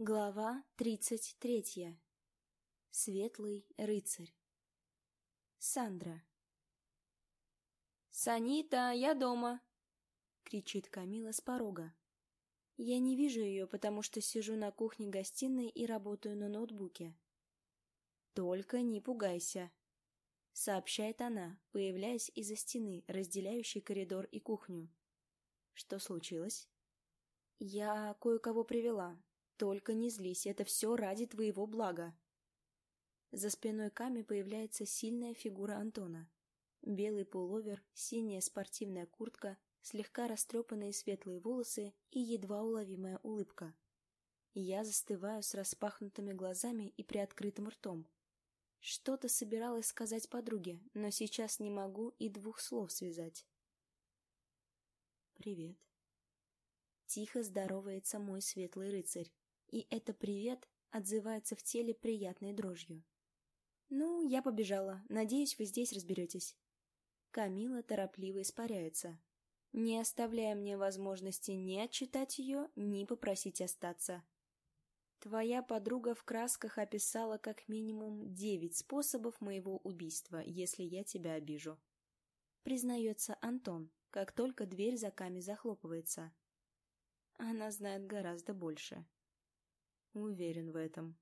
Глава тридцать третья. Светлый рыцарь. Сандра. «Санита, я дома!» — кричит Камила с порога. Я не вижу ее, потому что сижу на кухне-гостиной и работаю на ноутбуке. «Только не пугайся», — сообщает она, появляясь из-за стены, разделяющей коридор и кухню. «Что случилось?» «Я кое-кого привела. Только не злись, это все ради твоего блага». За спиной Ками появляется сильная фигура Антона. Белый пуловер, синяя спортивная куртка, слегка растрепанные светлые волосы и едва уловимая улыбка. Я застываю с распахнутыми глазами и приоткрытым ртом. Что-то собиралась сказать подруге, но сейчас не могу и двух слов связать. «Привет». Тихо здоровается мой светлый рыцарь, и это «привет» отзывается в теле приятной дрожью. «Ну, я побежала. Надеюсь, вы здесь разберетесь». Камила торопливо испаряется, не оставляя мне возможности ни отчитать ее, ни попросить остаться. Твоя подруга в красках описала как минимум девять способов моего убийства, если я тебя обижу. Признается Антон, как только дверь за Ками захлопывается. Она знает гораздо больше. Уверен в этом.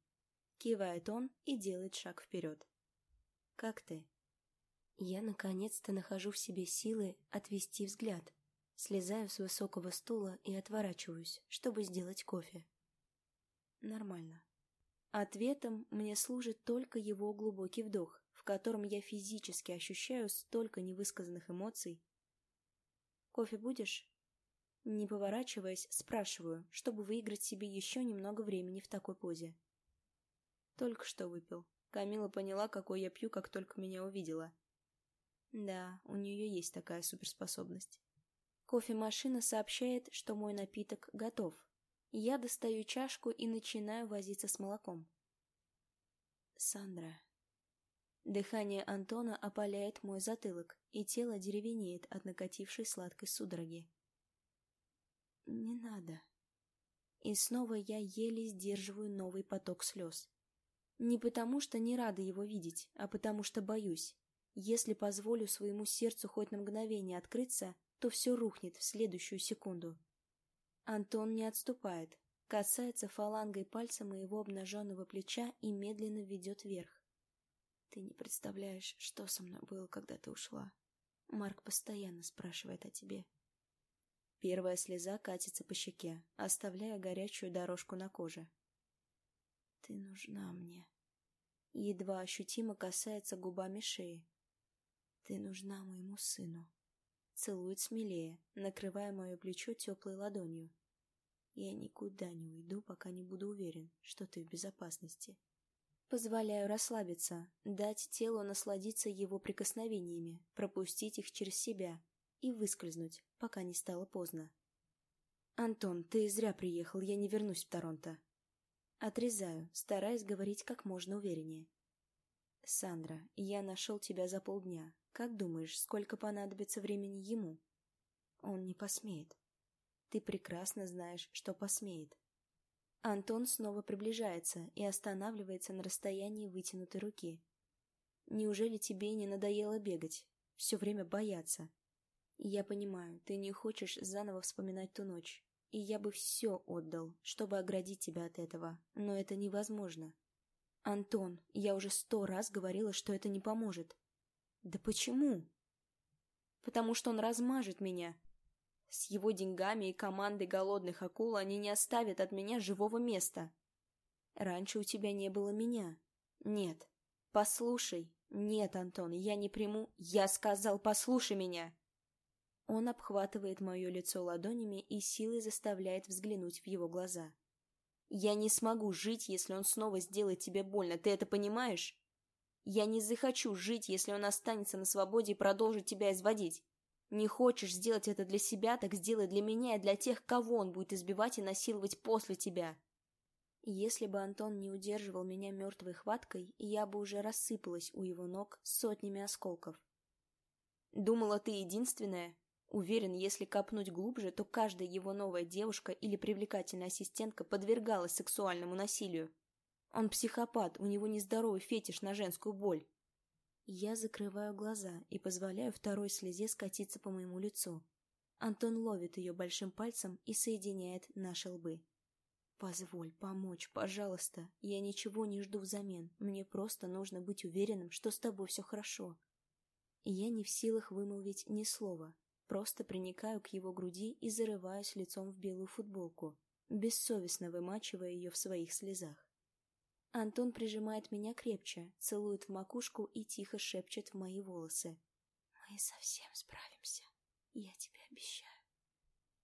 Кивает он и делает шаг вперед. Как ты? Я наконец-то нахожу в себе силы отвести взгляд. Слезаю с высокого стула и отворачиваюсь, чтобы сделать кофе. Нормально. Ответом мне служит только его глубокий вдох, в котором я физически ощущаю столько невысказанных эмоций. «Кофе будешь?» Не поворачиваясь, спрашиваю, чтобы выиграть себе еще немного времени в такой позе. Только что выпил. Камила поняла, какой я пью, как только меня увидела. Да, у нее есть такая суперспособность. Кофемашина сообщает, что мой напиток готов. Я достаю чашку и начинаю возиться с молоком. Сандра. Дыхание Антона опаляет мой затылок, и тело деревенеет от накатившей сладкой судороги. Не надо. И снова я еле сдерживаю новый поток слез. Не потому, что не рада его видеть, а потому что боюсь. Если позволю своему сердцу хоть на мгновение открыться, то все рухнет в следующую секунду. Антон не отступает, касается фалангой пальца моего обнаженного плеча и медленно ведет вверх. Ты не представляешь, что со мной было, когда ты ушла. Марк постоянно спрашивает о тебе. Первая слеза катится по щеке, оставляя горячую дорожку на коже. Ты нужна мне. Едва ощутимо касается губами шеи. Ты нужна моему сыну. Целует смелее, накрывая мое плечо теплой ладонью. Я никуда не уйду, пока не буду уверен, что ты в безопасности. Позволяю расслабиться, дать телу насладиться его прикосновениями, пропустить их через себя и выскользнуть, пока не стало поздно. «Антон, ты зря приехал, я не вернусь в Торонто». Отрезаю, стараясь говорить как можно увереннее. «Сандра, я нашел тебя за полдня. Как думаешь, сколько понадобится времени ему? Он не посмеет. Ты прекрасно знаешь, что посмеет. Антон снова приближается и останавливается на расстоянии вытянутой руки. Неужели тебе не надоело бегать? Все время бояться? Я понимаю, ты не хочешь заново вспоминать ту ночь. И я бы все отдал, чтобы оградить тебя от этого, но это невозможно. Антон, я уже сто раз говорила, что это не поможет. Да почему? Потому что он размажет меня. С его деньгами и командой голодных акул они не оставят от меня живого места. Раньше у тебя не было меня. Нет. Послушай. Нет, Антон, я не приму. Я сказал, послушай меня. Он обхватывает мое лицо ладонями и силой заставляет взглянуть в его глаза. Я не смогу жить, если он снова сделает тебе больно. Ты это понимаешь? Я не захочу жить, если он останется на свободе и продолжит тебя изводить. Не хочешь сделать это для себя, так сделай для меня и для тех, кого он будет избивать и насиловать после тебя. Если бы Антон не удерживал меня мертвой хваткой, я бы уже рассыпалась у его ног сотнями осколков. Думала, ты единственная? Уверен, если копнуть глубже, то каждая его новая девушка или привлекательная ассистентка подвергалась сексуальному насилию. Он психопат, у него нездоровый фетиш на женскую боль. Я закрываю глаза и позволяю второй слезе скатиться по моему лицу. Антон ловит ее большим пальцем и соединяет наши лбы. «Позволь помочь, пожалуйста. Я ничего не жду взамен. Мне просто нужно быть уверенным, что с тобой все хорошо». Я не в силах вымолвить ни слова. Просто приникаю к его груди и зарываюсь лицом в белую футболку, бессовестно вымачивая ее в своих слезах. Антон прижимает меня крепче, целует в макушку и тихо шепчет в мои волосы. «Мы совсем справимся, я тебе обещаю».